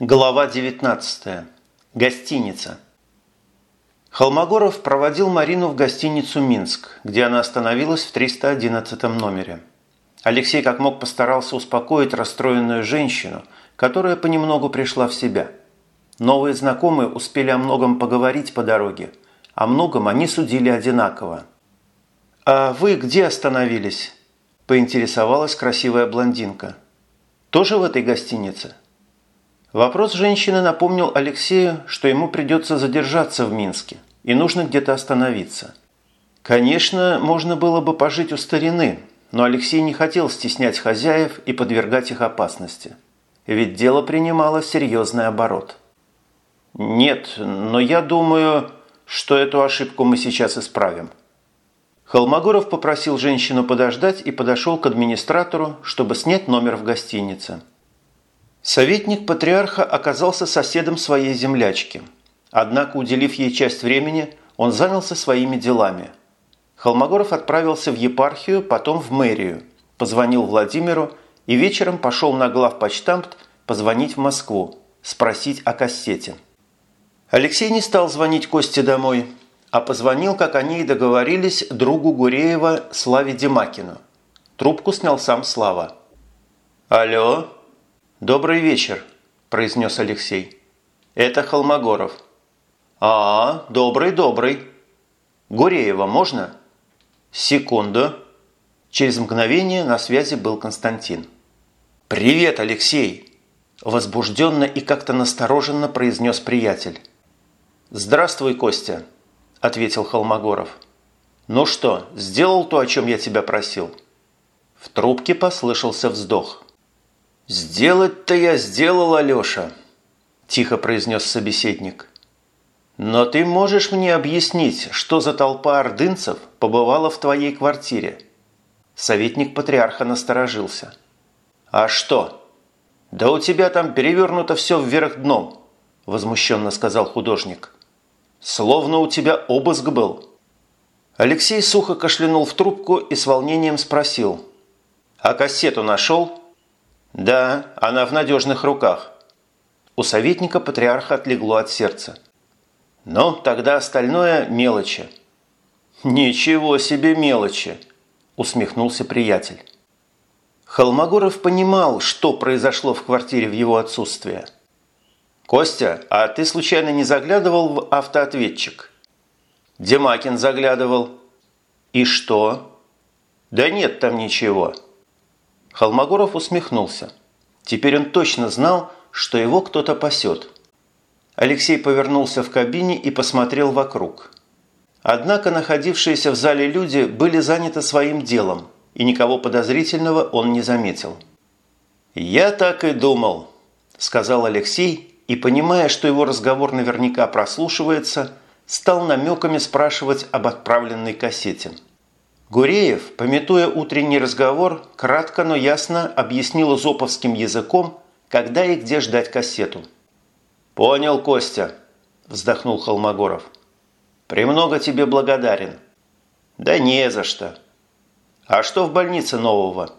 Глава 19. Гостиница. Холмогоров проводил Марину в гостиницу «Минск», где она остановилась в 311 номере. Алексей как мог постарался успокоить расстроенную женщину, которая понемногу пришла в себя. Новые знакомые успели о многом поговорить по дороге. О многом они судили одинаково. «А вы где остановились?» – поинтересовалась красивая блондинка. «Тоже в этой гостинице?» Вопрос женщины напомнил Алексею, что ему придется задержаться в Минске и нужно где-то остановиться. Конечно, можно было бы пожить у старины, но Алексей не хотел стеснять хозяев и подвергать их опасности. Ведь дело принимало серьезный оборот. «Нет, но я думаю, что эту ошибку мы сейчас исправим». Холмогоров попросил женщину подождать и подошел к администратору, чтобы снять номер в гостинице. Советник патриарха оказался соседом своей землячки. Однако, уделив ей часть времени, он занялся своими делами. Холмогоров отправился в епархию, потом в мэрию, позвонил Владимиру и вечером пошел на главпочтамт позвонить в Москву, спросить о кассете. Алексей не стал звонить Косте домой, а позвонил, как они и договорились, другу Гуреева Славе Демакину. Трубку снял сам Слава. «Алло?» «Добрый вечер», – произнес Алексей. «Это Холмогоров». «А, добрый, добрый. Гуреева можно?» «Секунду». Через мгновение на связи был Константин. «Привет, Алексей!» – возбужденно и как-то настороженно произнес приятель. «Здравствуй, Костя», – ответил Холмогоров. «Ну что, сделал то, о чем я тебя просил?» В трубке послышался вздох. «Сделать-то я сделал, Алеша», – тихо произнес собеседник. «Но ты можешь мне объяснить, что за толпа ордынцев побывала в твоей квартире?» Советник патриарха насторожился. «А что?» «Да у тебя там перевернуто все вверх дном», – возмущенно сказал художник. «Словно у тебя обыск был». Алексей сухо кашлянул в трубку и с волнением спросил. «А кассету нашел?» Да, она в надежных руках. У советника патриарха отлегло от сердца. Но тогда остальное мелочи. Ничего себе мелочи, усмехнулся приятель. Холмогоров понимал, что произошло в квартире в его отсутствие. «Костя, а ты случайно не заглядывал в автоответчик?» «Демакин заглядывал». «И что?» «Да нет там ничего». Холмогоров усмехнулся. Теперь он точно знал, что его кто-то пасет. Алексей повернулся в кабине и посмотрел вокруг. Однако находившиеся в зале люди были заняты своим делом, и никого подозрительного он не заметил. «Я так и думал», – сказал Алексей, и, понимая, что его разговор наверняка прослушивается, стал намеками спрашивать об отправленной кассете. Гуреев, пометуя утренний разговор, кратко, но ясно объяснил зоповским языком, когда и где ждать кассету. «Понял, Костя», – вздохнул Холмогоров. «Премного тебе благодарен». «Да не за что». «А что в больнице нового?»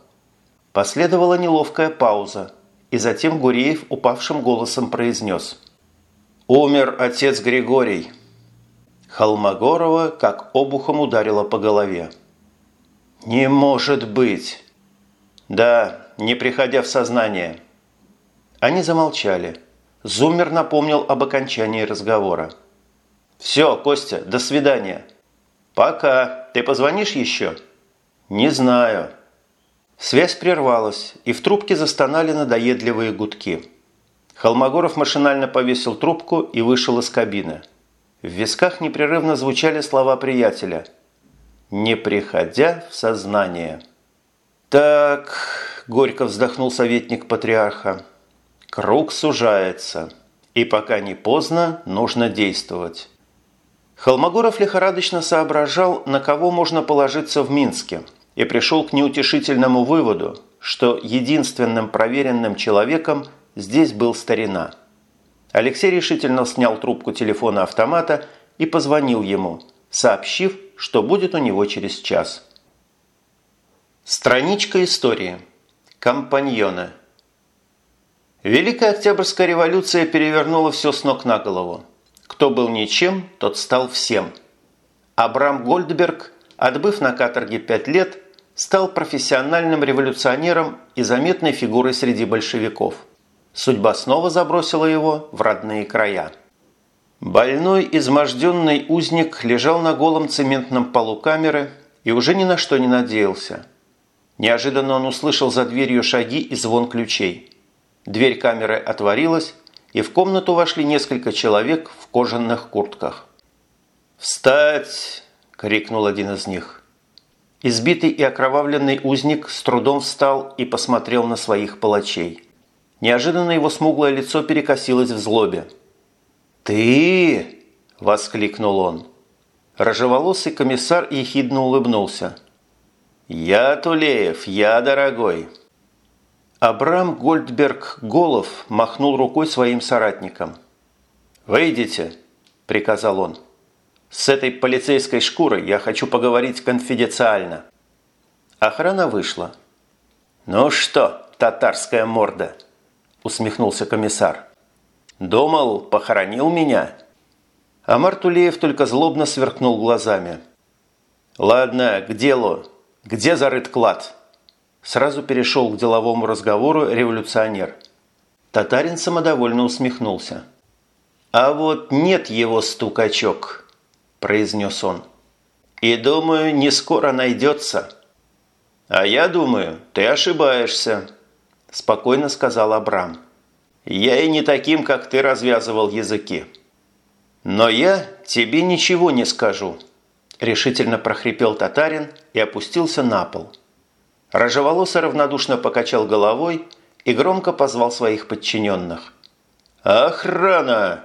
Последовала неловкая пауза, и затем Гуреев упавшим голосом произнес. «Умер отец Григорий». Холмогорова как обухом ударила по голове. «Не может быть!» «Да, не приходя в сознание». Они замолчали. Зумер напомнил об окончании разговора. «Все, Костя, до свидания». «Пока. Ты позвонишь еще?» «Не знаю». Связь прервалась, и в трубке застонали надоедливые гудки. Холмогоров машинально повесил трубку и вышел из кабины. В висках непрерывно звучали слова приятеля – не приходя в сознание. «Так», – горько вздохнул советник патриарха, – «круг сужается, и пока не поздно, нужно действовать». Холмогоров лихорадочно соображал, на кого можно положиться в Минске, и пришел к неутешительному выводу, что единственным проверенным человеком здесь был старина. Алексей решительно снял трубку телефона автомата и позвонил ему, сообщив, что будет у него через час. Страничка истории. Компаньоны. Великая Октябрьская революция перевернула все с ног на голову. Кто был ничем, тот стал всем. Абрам Гольдберг, отбыв на каторге пять лет, стал профессиональным революционером и заметной фигурой среди большевиков. Судьба снова забросила его в родные края. Больной, изможденный узник лежал на голом цементном полу камеры и уже ни на что не надеялся. Неожиданно он услышал за дверью шаги и звон ключей. Дверь камеры отворилась, и в комнату вошли несколько человек в кожаных куртках. «Встать!» – крикнул один из них. Избитый и окровавленный узник с трудом встал и посмотрел на своих палачей. Неожиданно его смуглое лицо перекосилось в злобе. «Ты!» – воскликнул он. Рожеволосый комиссар ехидно улыбнулся. «Я Тулеев, я дорогой!» Абрам Гольдберг Голов махнул рукой своим соратникам. «Выйдите!» – приказал он. «С этой полицейской шкурой я хочу поговорить конфиденциально». Охрана вышла. «Ну что, татарская морда?» – усмехнулся комиссар. «Думал, похоронил меня?» Амар Тулеев только злобно сверкнул глазами. «Ладно, к делу. Где зарыт клад?» Сразу перешел к деловому разговору революционер. Татарин самодовольно усмехнулся. «А вот нет его стукачок», – произнес он. «И думаю, не скоро найдется». «А я думаю, ты ошибаешься», – спокойно сказал Абрам. «Я и не таким, как ты, развязывал языки». «Но я тебе ничего не скажу», – решительно прохрипел татарин и опустился на пол. Рожеволосый равнодушно покачал головой и громко позвал своих подчиненных. «Охрана!